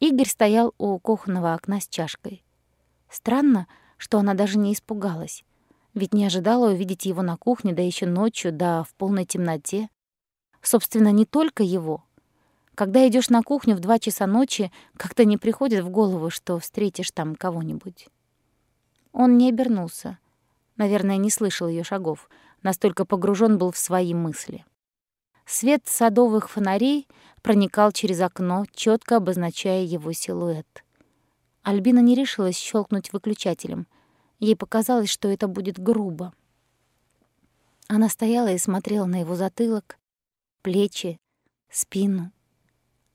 Игорь стоял у кухонного окна с чашкой. Странно, что она даже не испугалась, ведь не ожидала увидеть его на кухне, да еще ночью, да в полной темноте. Собственно, не только его. Когда идешь на кухню в два часа ночи, как-то не приходит в голову, что встретишь там кого-нибудь. Он не обернулся. Наверное, не слышал ее шагов. Настолько погружен был в свои мысли. Свет садовых фонарей проникал через окно, четко обозначая его силуэт. Альбина не решилась щелкнуть выключателем. Ей показалось, что это будет грубо. Она стояла и смотрела на его затылок, плечи, спину.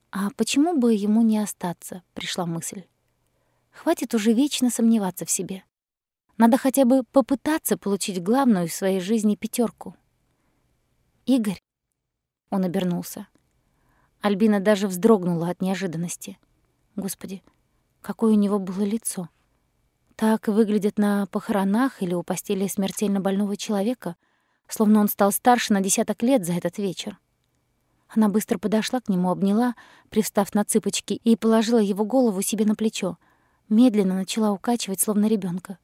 А почему бы ему не остаться, пришла мысль. Хватит уже вечно сомневаться в себе. Надо хотя бы попытаться получить главную в своей жизни пятерку. «Игорь», — он обернулся. Альбина даже вздрогнула от неожиданности. Господи, какое у него было лицо. Так выглядит на похоронах или у постели смертельно больного человека, словно он стал старше на десяток лет за этот вечер. Она быстро подошла к нему, обняла, привстав на цыпочки, и положила его голову себе на плечо. Медленно начала укачивать, словно ребенка.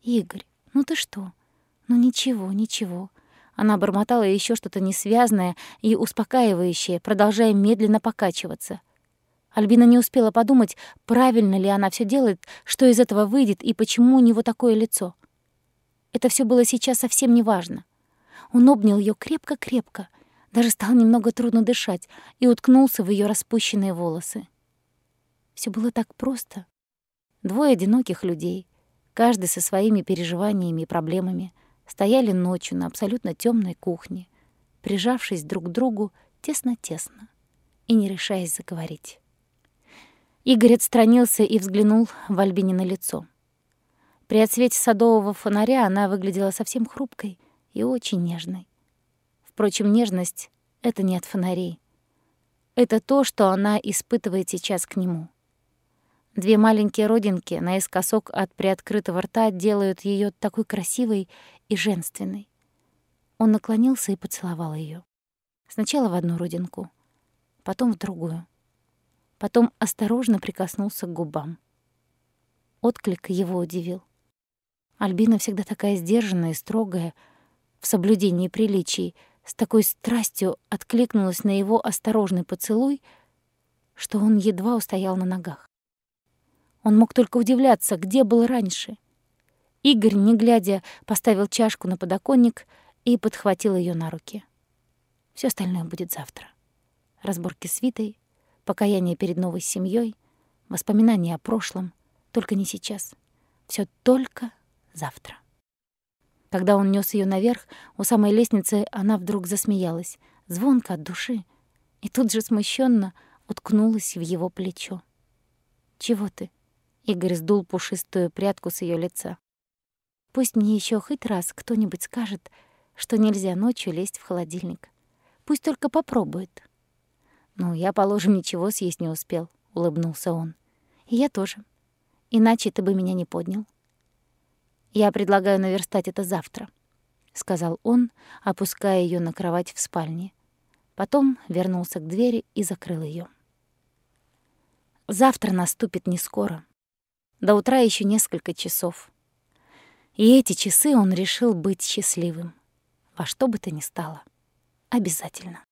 «Игорь, ну ты что? Ну ничего, ничего». Она бормотала еще что-то несвязное и успокаивающее, продолжая медленно покачиваться. Альбина не успела подумать, правильно ли она все делает, что из этого выйдет и почему у него такое лицо. Это все было сейчас совсем неважно. Он обнял ее крепко-крепко, даже стало немного трудно дышать, и уткнулся в ее распущенные волосы. Все было так просто. Двое одиноких людей — Каждый со своими переживаниями и проблемами стояли ночью на абсолютно темной кухне, прижавшись друг к другу тесно-тесно и не решаясь заговорить. Игорь отстранился и взглянул в Альбине на лицо. При отсвете садового фонаря она выглядела совсем хрупкой и очень нежной. Впрочем, нежность — это не от фонарей. Это то, что она испытывает сейчас к нему — Две маленькие родинки наискосок от приоткрытого рта делают ее такой красивой и женственной. Он наклонился и поцеловал ее. Сначала в одну родинку, потом в другую. Потом осторожно прикоснулся к губам. Отклик его удивил. Альбина всегда такая сдержанная и строгая, в соблюдении приличий, с такой страстью откликнулась на его осторожный поцелуй, что он едва устоял на ногах. Он мог только удивляться, где был раньше. Игорь, не глядя, поставил чашку на подоконник и подхватил ее на руки. Все остальное будет завтра. Разборки с Витой, покаяние перед новой семьей, воспоминания о прошлом. Только не сейчас. Все только завтра. Когда он нес ее наверх, у самой лестницы она вдруг засмеялась, звонко от души, и тут же смущенно уткнулась в его плечо. «Чего ты?» Игорь сдул пушистую прядку с ее лица. Пусть мне еще хоть раз кто-нибудь скажет, что нельзя ночью лезть в холодильник. Пусть только попробует. «Ну, я, положим, ничего съесть не успел», — улыбнулся он. «И я тоже. Иначе ты бы меня не поднял». «Я предлагаю наверстать это завтра», — сказал он, опуская ее на кровать в спальне. Потом вернулся к двери и закрыл ее. Завтра наступит не скоро. До утра еще несколько часов. И эти часы он решил быть счастливым. Во что бы то ни стало. Обязательно.